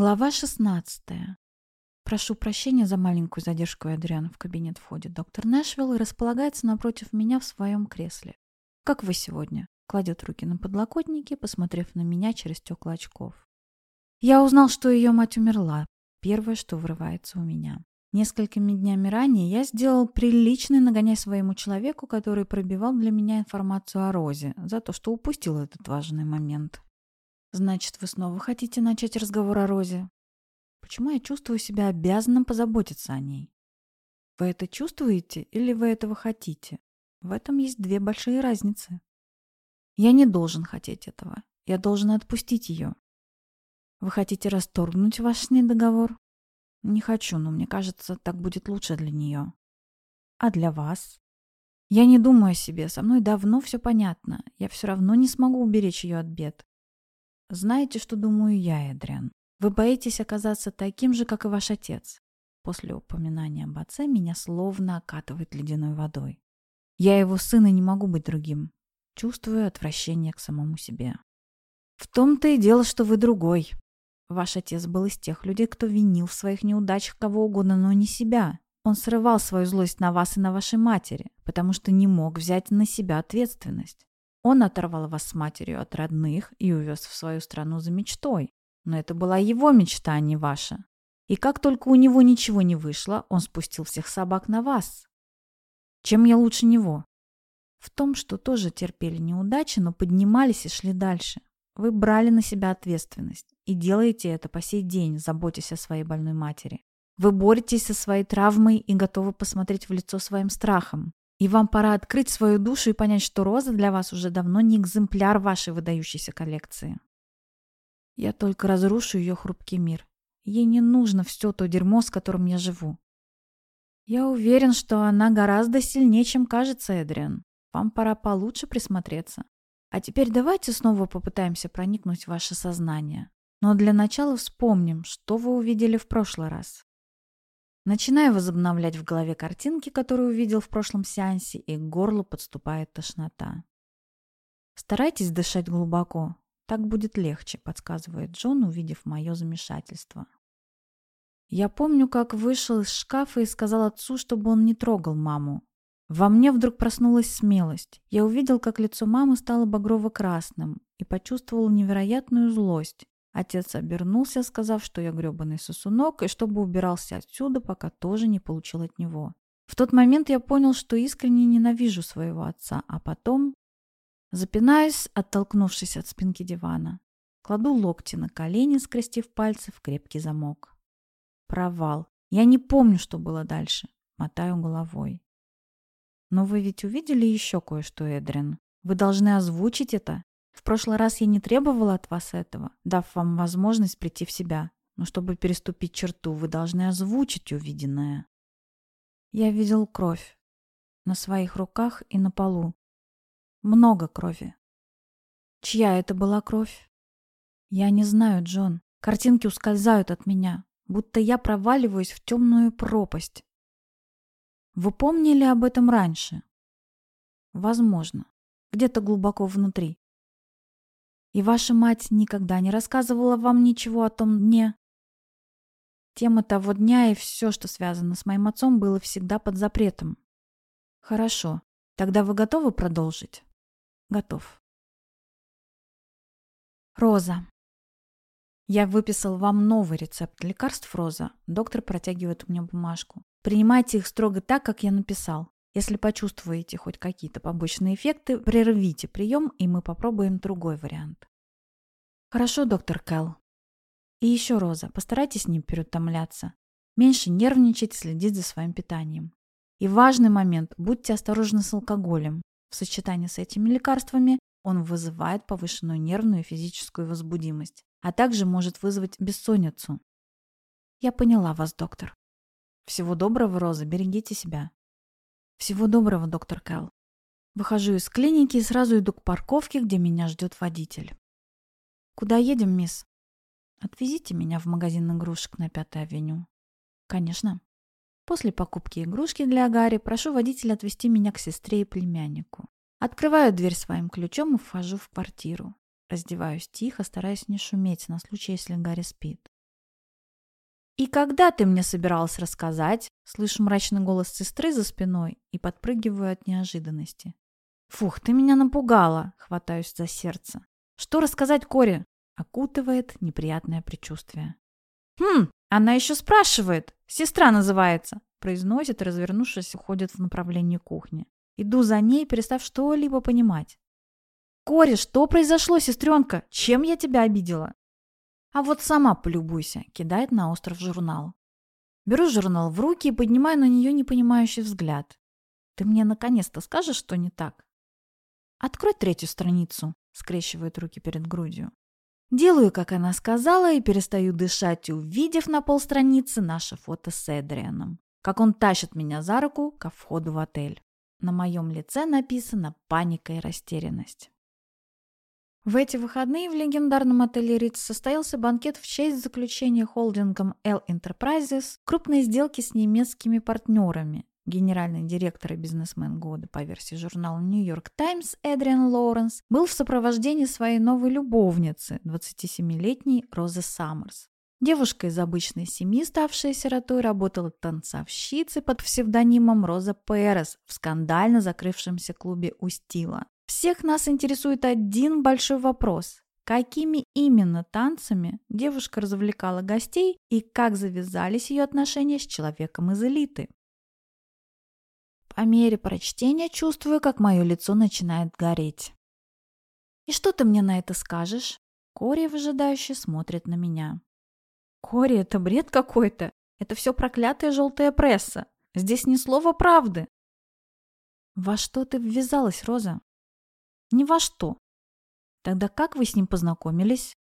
Глава 16. Прошу прощения за маленькую задержку, Адриан. В кабинет входит доктор Нэшвилл и располагается напротив меня в своем кресле. «Как вы сегодня?» Кладет руки на подлокотники, посмотрев на меня через стекла очков. Я узнал, что ее мать умерла. Первое, что вырывается у меня. Несколькими днями ранее я сделал приличный нагоняй своему человеку, который пробивал для меня информацию о Розе, за то, что упустил этот важный момент. Значит, вы снова хотите начать разговор о Розе? Почему я чувствую себя обязанным позаботиться о ней? Вы это чувствуете или вы этого хотите? В этом есть две большие разницы. Я не должен хотеть этого. Я должен отпустить ее. Вы хотите расторгнуть ваш с ней договор? Не хочу, но мне кажется, так будет лучше для нее. А для вас? Я не думаю о себе, со мной давно все понятно. Я все равно не смогу уберечь ее от бед. Знаете, что думаю я, Эдриан? Вы боитесь оказаться таким же, как и ваш отец. После упоминания об отце меня словно окатывает ледяной водой. Я его сын и не могу быть другим. Чувствую отвращение к самому себе. В том-то и дело, что вы другой. Ваш отец был из тех людей, кто винил в своих неудачах кого угодно, но не себя. Он срывал свою злость на вас и на вашей матери, потому что не мог взять на себя ответственность. Он оторвал вас с матерью от родных и увез в свою страну за мечтой. Но это была его мечта, а не ваша. И как только у него ничего не вышло, он спустил всех собак на вас. Чем я лучше него? В том, что тоже терпели неудачи, но поднимались и шли дальше. Вы брали на себя ответственность и делаете это по сей день, заботясь о своей больной матери. Вы боретесь со своей травмой и готовы посмотреть в лицо своим страхом. И вам пора открыть свою душу и понять, что роза для вас уже давно не экземпляр вашей выдающейся коллекции. Я только разрушу ее хрупкий мир. Ей не нужно все то дерьмо, с которым я живу. Я уверен, что она гораздо сильнее, чем кажется, Эдриан. Вам пора получше присмотреться. А теперь давайте снова попытаемся проникнуть в ваше сознание. Но для начала вспомним, что вы увидели в прошлый раз. Начинаю возобновлять в голове картинки, которые увидел в прошлом сеансе, и к горлу подступает тошнота. Старайтесь дышать глубоко. Так будет легче, подсказывает Джон, увидев мое замешательство. Я помню, как вышел из шкафа и сказал отцу, чтобы он не трогал маму. Во мне вдруг проснулась смелость. Я увидел, как лицо мамы стало багрово-красным и почувствовал невероятную злость. Отец обернулся, сказав, что я гребаный сосунок, и чтобы убирался отсюда, пока тоже не получил от него. В тот момент я понял, что искренне ненавижу своего отца, а потом... Запинаюсь, оттолкнувшись от спинки дивана. Кладу локти на колени, скрестив пальцы в крепкий замок. Провал. Я не помню, что было дальше. Мотаю головой. Но вы ведь увидели еще кое-что, Эдрин. Вы должны озвучить это. В прошлый раз я не требовала от вас этого, дав вам возможность прийти в себя. Но чтобы переступить черту, вы должны озвучить увиденное. Я видел кровь. На своих руках и на полу. Много крови. Чья это была кровь? Я не знаю, Джон. Картинки ускользают от меня, будто я проваливаюсь в темную пропасть. Вы помнили об этом раньше? Возможно. Где-то глубоко внутри. И ваша мать никогда не рассказывала вам ничего о том дне? Тема того дня и все, что связано с моим отцом, было всегда под запретом. Хорошо. Тогда вы готовы продолжить? Готов. Роза. Я выписал вам новый рецепт лекарств Роза. Доктор протягивает мне бумажку. Принимайте их строго так, как я написал. Если почувствуете хоть какие-то побочные эффекты, прервите прием, и мы попробуем другой вариант. Хорошо, доктор Кэл. И еще, Роза, постарайтесь не переутомляться. Меньше нервничать, следить за своим питанием. И важный момент, будьте осторожны с алкоголем. В сочетании с этими лекарствами он вызывает повышенную нервную и физическую возбудимость, а также может вызвать бессонницу. Я поняла вас, доктор. Всего доброго, Роза, берегите себя. Всего доброго, доктор Кэл. Выхожу из клиники и сразу иду к парковке, где меня ждет водитель. Куда едем, мисс? Отвезите меня в магазин игрушек на Пятой авеню. Конечно. После покупки игрушки для Гарри прошу водителя отвезти меня к сестре и племяннику. Открываю дверь своим ключом и вхожу в квартиру. Раздеваюсь тихо, стараясь не шуметь на случай, если Гарри спит. «И когда ты мне собиралась рассказать?» Слышу мрачный голос сестры за спиной и подпрыгиваю от неожиданности. «Фух, ты меня напугала!» — хватаюсь за сердце. «Что рассказать Коре?» — окутывает неприятное предчувствие. «Хм, она еще спрашивает. Сестра называется!» — произносит развернувшись, уходит в направлении кухни. Иду за ней, перестав что-либо понимать. «Коре, что произошло, сестренка? Чем я тебя обидела?» «А вот сама полюбуйся», — кидает на остров журнал. Беру журнал в руки и поднимаю на нее непонимающий взгляд. «Ты мне наконец-то скажешь, что не так?» «Открой третью страницу», — скрещивает руки перед грудью. Делаю, как она сказала, и перестаю дышать, увидев на полстраницы наше фото с Эдрианом. Как он тащит меня за руку ко входу в отель. На моем лице написано паника и растерянность. В эти выходные в легендарном отеле Ритz состоялся банкет в честь заключения холдингом L Enterprises крупной сделки с немецкими партнерами. Генеральный директор и бизнесмен года по версии журнала New York Times Эдриан Лоуренс был в сопровождении своей новой любовницы, 27-летней Розы Саммерс. Девушка из обычной семьи, ставшая сиротой, работала танцовщицей под псевдонимом Роза Перес в скандально закрывшемся клубе Устила. Всех нас интересует один большой вопрос. Какими именно танцами девушка развлекала гостей и как завязались ее отношения с человеком из элиты? По мере прочтения чувствую, как мое лицо начинает гореть. «И что ты мне на это скажешь?» Кори выжидающе смотрит на меня. «Кори, это бред какой-то. Это все проклятая желтая пресса. Здесь ни слова правды». «Во что ты ввязалась, Роза?» Ни во что. Тогда как вы с ним познакомились?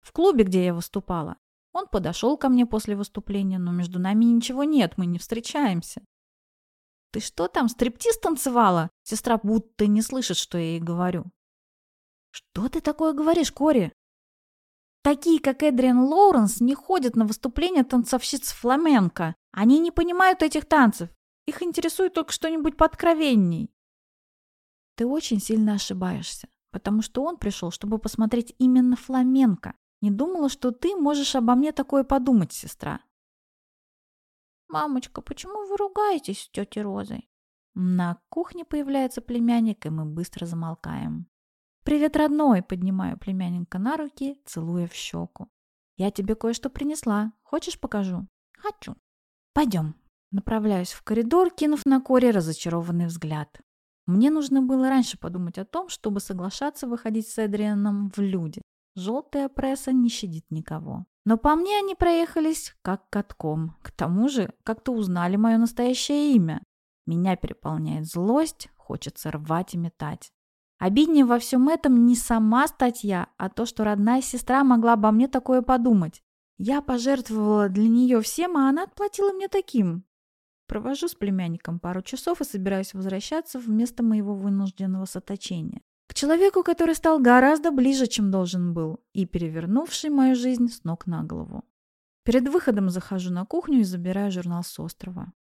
В клубе, где я выступала. Он подошел ко мне после выступления, но между нами ничего нет, мы не встречаемся. Ты что там, стриптиз танцевала? Сестра будто не слышит, что я ей говорю. Что ты такое говоришь, Кори? Такие, как Эдриан Лоуренс, не ходят на выступления танцовщиц фламенко. Они не понимают этих танцев. Их интересует только что-нибудь подкровенней. Ты очень сильно ошибаешься, потому что он пришел, чтобы посмотреть именно фламенко. Не думала, что ты можешь обо мне такое подумать, сестра. «Мамочка, почему вы ругаетесь с тетей Розой?» На кухне появляется племянник, и мы быстро замолкаем. «Привет, родной!» – поднимаю племянника на руки, целуя в щеку. «Я тебе кое-что принесла. Хочешь, покажу?» «Хочу». «Пойдем». Направляюсь в коридор, кинув на Коре разочарованный взгляд. Мне нужно было раньше подумать о том, чтобы соглашаться выходить с Эдрианом в люди. Желтая пресса не щадит никого. Но по мне они проехались как катком. К тому же как-то узнали мое настоящее имя. Меня переполняет злость, хочется рвать и метать. Обиднее во всем этом не сама статья, а то, что родная сестра могла обо мне такое подумать. Я пожертвовала для нее всем, а она отплатила мне таким. Провожу с племянником пару часов и собираюсь возвращаться в место моего вынужденного соточения. К человеку, который стал гораздо ближе, чем должен был, и перевернувший мою жизнь с ног на голову. Перед выходом захожу на кухню и забираю журнал с острова.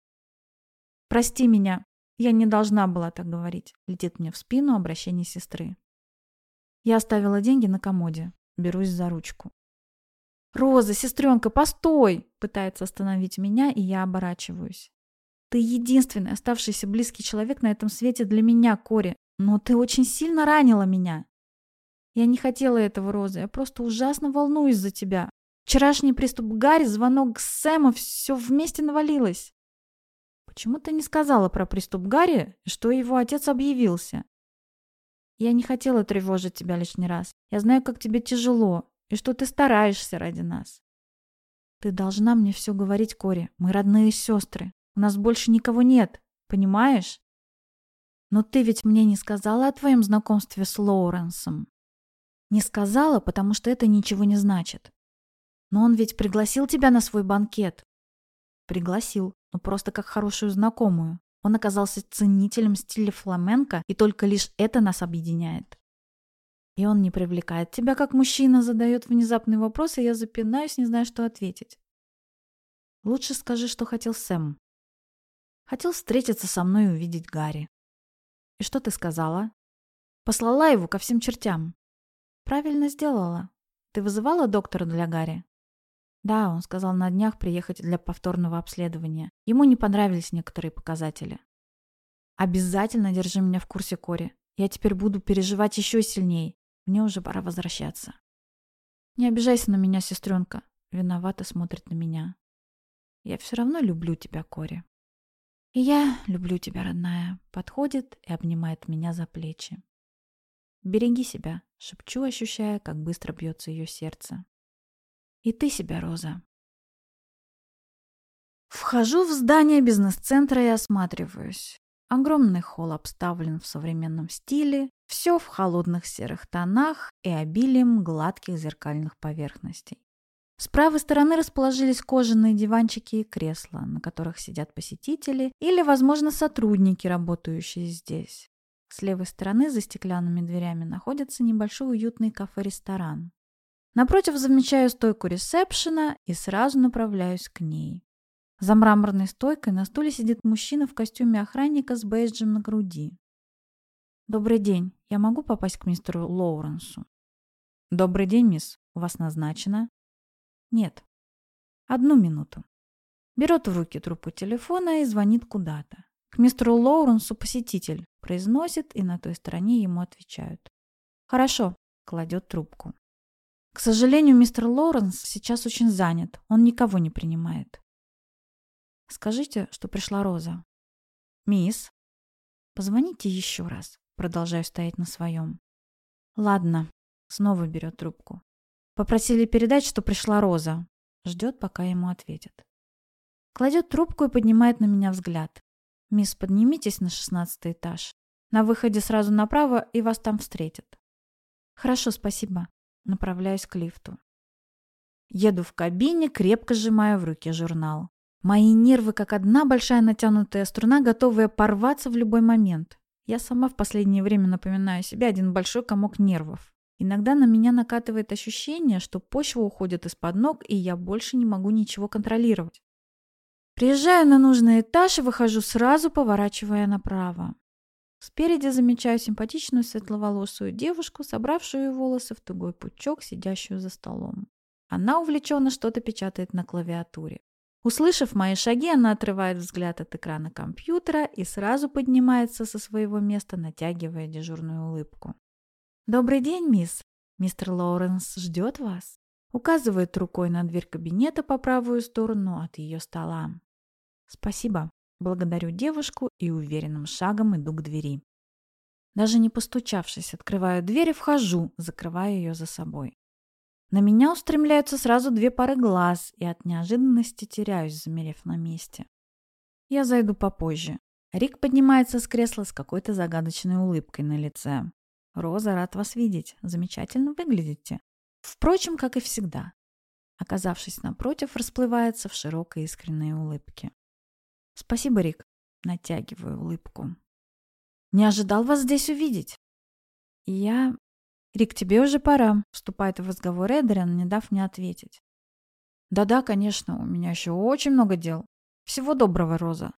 «Прости меня, я не должна была так говорить», — летит мне в спину обращение сестры. Я оставила деньги на комоде, берусь за ручку. «Роза, сестренка, постой!» — пытается остановить меня, и я оборачиваюсь. Ты единственный оставшийся близкий человек на этом свете для меня, Кори. Но ты очень сильно ранила меня. Я не хотела этого, Роза. Я просто ужасно волнуюсь за тебя. Вчерашний приступ Гарри, звонок Сэма, все вместе навалилось. Почему ты не сказала про приступ Гарри, что его отец объявился? Я не хотела тревожить тебя лишний раз. Я знаю, как тебе тяжело, и что ты стараешься ради нас. Ты должна мне все говорить, Кори. Мы родные сестры. У нас больше никого нет, понимаешь? Но ты ведь мне не сказала о твоем знакомстве с Лоуренсом. Не сказала, потому что это ничего не значит. Но он ведь пригласил тебя на свой банкет. Пригласил, но просто как хорошую знакомую. Он оказался ценителем стиля фламенко, и только лишь это нас объединяет. И он не привлекает тебя как мужчина, задает внезапный вопрос, и я запинаюсь, не знаю, что ответить. Лучше скажи, что хотел Сэм. Хотел встретиться со мной и увидеть Гарри. И что ты сказала? Послала его ко всем чертям. Правильно сделала. Ты вызывала доктора для Гарри? Да, он сказал на днях приехать для повторного обследования. Ему не понравились некоторые показатели. Обязательно держи меня в курсе, Кори. Я теперь буду переживать еще сильнее. Мне уже пора возвращаться. Не обижайся на меня, сестренка. Виновато смотрит на меня. Я все равно люблю тебя, Кори. Я люблю тебя, родная. Подходит и обнимает меня за плечи. Береги себя, шепчу, ощущая, как быстро бьется ее сердце. И ты себя, Роза. Вхожу в здание бизнес-центра и осматриваюсь. Огромный холл обставлен в современном стиле, все в холодных серых тонах и обилием гладких зеркальных поверхностей. С правой стороны расположились кожаные диванчики и кресла, на которых сидят посетители или, возможно, сотрудники, работающие здесь. С левой стороны за стеклянными дверями находится небольшой уютный кафе-ресторан. Напротив замечаю стойку ресепшена и сразу направляюсь к ней. За мраморной стойкой на стуле сидит мужчина в костюме охранника с бейджем на груди. «Добрый день. Я могу попасть к мистеру Лоуренсу?» «Добрый день, мисс. У вас назначено?» «Нет. Одну минуту». Берет в руки трубку телефона и звонит куда-то. К мистеру Лоуренсу посетитель. Произносит, и на той стороне ему отвечают. «Хорошо», — кладет трубку. «К сожалению, мистер Лоуренс сейчас очень занят. Он никого не принимает». «Скажите, что пришла Роза». «Мисс?» «Позвоните еще раз». Продолжаю стоять на своем. «Ладно». Снова берет трубку. «Попросили передать, что пришла Роза». Ждет, пока ему ответят. Кладет трубку и поднимает на меня взгляд. «Мисс, поднимитесь на шестнадцатый этаж. На выходе сразу направо, и вас там встретят». «Хорошо, спасибо». Направляюсь к лифту. Еду в кабине, крепко сжимая в руке журнал. Мои нервы, как одна большая натянутая струна, готовая порваться в любой момент. Я сама в последнее время напоминаю себе один большой комок нервов. Иногда на меня накатывает ощущение, что почва уходит из-под ног, и я больше не могу ничего контролировать. Приезжаю на нужный этаж и выхожу сразу, поворачивая направо. Спереди замечаю симпатичную светловолосую девушку, собравшую волосы в тугой пучок, сидящую за столом. Она увлеченно что-то печатает на клавиатуре. Услышав мои шаги, она отрывает взгляд от экрана компьютера и сразу поднимается со своего места, натягивая дежурную улыбку. «Добрый день, мисс. Мистер Лоуренс ждет вас». Указывает рукой на дверь кабинета по правую сторону от ее стола. «Спасибо». Благодарю девушку и уверенным шагом иду к двери. Даже не постучавшись, открываю дверь и вхожу, закрывая ее за собой. На меня устремляются сразу две пары глаз, и от неожиданности теряюсь, замерев на месте. Я зайду попозже. Рик поднимается с кресла с какой-то загадочной улыбкой на лице. «Роза, рад вас видеть. Замечательно выглядите». Впрочем, как и всегда. Оказавшись напротив, расплывается в широкой искренней улыбке. «Спасибо, Рик». Натягиваю улыбку. «Не ожидал вас здесь увидеть». «Я...» «Рик, тебе уже пора», — вступает в разговор Эдриан, не дав мне ответить. «Да-да, конечно, у меня еще очень много дел. Всего доброго, Роза».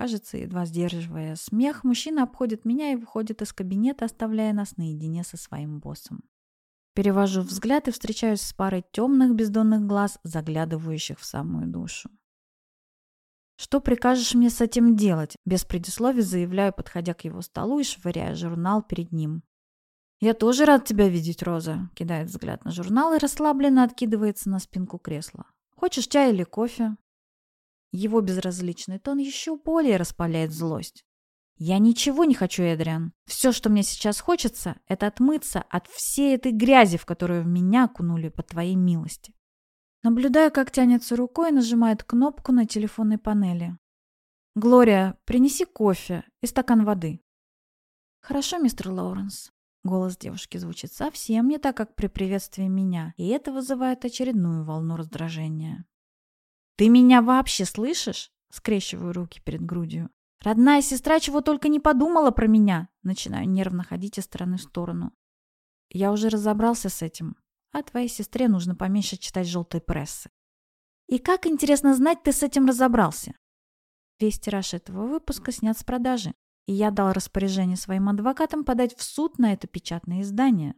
Кажется, едва сдерживая смех, мужчина обходит меня и выходит из кабинета, оставляя нас наедине со своим боссом. Перевожу взгляд и встречаюсь с парой темных бездонных глаз, заглядывающих в самую душу. «Что прикажешь мне с этим делать?» Без предисловий заявляю, подходя к его столу и швыряя журнал перед ним. «Я тоже рад тебя видеть, Роза», — кидает взгляд на журнал и расслабленно откидывается на спинку кресла. «Хочешь чай или кофе?» Его безразличный тон еще более распаляет злость. «Я ничего не хочу, Эдриан. Все, что мне сейчас хочется, это отмыться от всей этой грязи, в которую меня окунули по твоей милости. Наблюдая, как тянется рукой и нажимает кнопку на телефонной панели. «Глория, принеси кофе и стакан воды». «Хорошо, мистер Лоуренс». Голос девушки звучит совсем не так, как при приветствии меня, и это вызывает очередную волну раздражения. «Ты меня вообще слышишь?» Скрещиваю руки перед грудью. «Родная сестра чего только не подумала про меня!» Начинаю нервно ходить из стороны в сторону. Я уже разобрался с этим. А твоей сестре нужно поменьше читать желтой прессы. И как, интересно знать, ты с этим разобрался? Весь тираж этого выпуска снят с продажи, и я дал распоряжение своим адвокатам подать в суд на это печатное издание.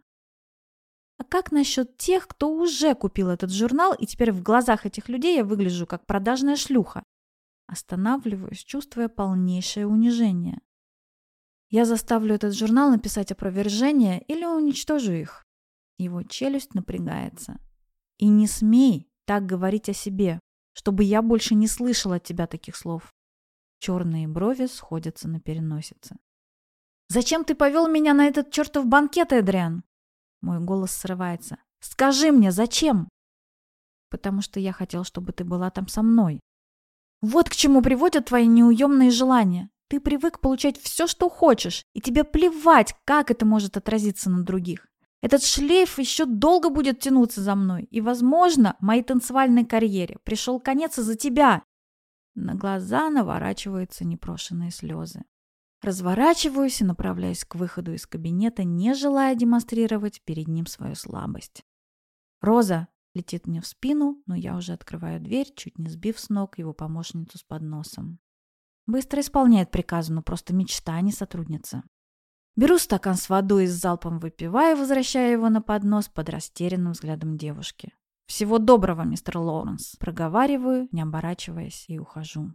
А как насчет тех, кто уже купил этот журнал, и теперь в глазах этих людей я выгляжу как продажная шлюха? Останавливаюсь, чувствуя полнейшее унижение. Я заставлю этот журнал написать опровержение или уничтожу их. Его челюсть напрягается. И не смей так говорить о себе, чтобы я больше не слышала от тебя таких слов. Черные брови сходятся на переносице. «Зачем ты повел меня на этот чертов банкет, Эдриан?» Мой голос срывается. «Скажи мне, зачем?» «Потому что я хотел, чтобы ты была там со мной». «Вот к чему приводят твои неуемные желания. Ты привык получать все, что хочешь, и тебе плевать, как это может отразиться на других. Этот шлейф еще долго будет тянуться за мной, и, возможно, моей танцевальной карьере пришел конец из-за тебя. На глаза наворачиваются непрошенные слезы. Разворачиваюсь и направляюсь к выходу из кабинета, не желая демонстрировать перед ним свою слабость. «Роза!» — летит мне в спину, но я уже открываю дверь, чуть не сбив с ног его помощницу с подносом. Быстро исполняет приказы, но просто мечта, а не сотрудница. Беру стакан с водой и с залпом выпиваю, возвращая его на поднос под растерянным взглядом девушки. «Всего доброго, мистер Лоуренс!» Проговариваю, не оборачиваясь, и ухожу.